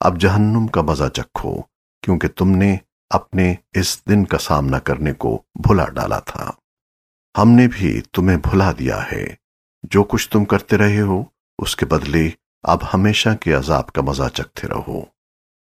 اب جہنم کا مزہ چکھو، کیونکہ تم نے اپنے اس دن کا سامنا کرنے کو بھلا ڈالا تھا۔ ہم نے بھی تمہیں بھلا دیا ہے۔ جو کچھ تم کرتے رہے ہو، اس کے بدلے اب ہمیشہ کے عذاب کا مزہ چکھتے رہو۔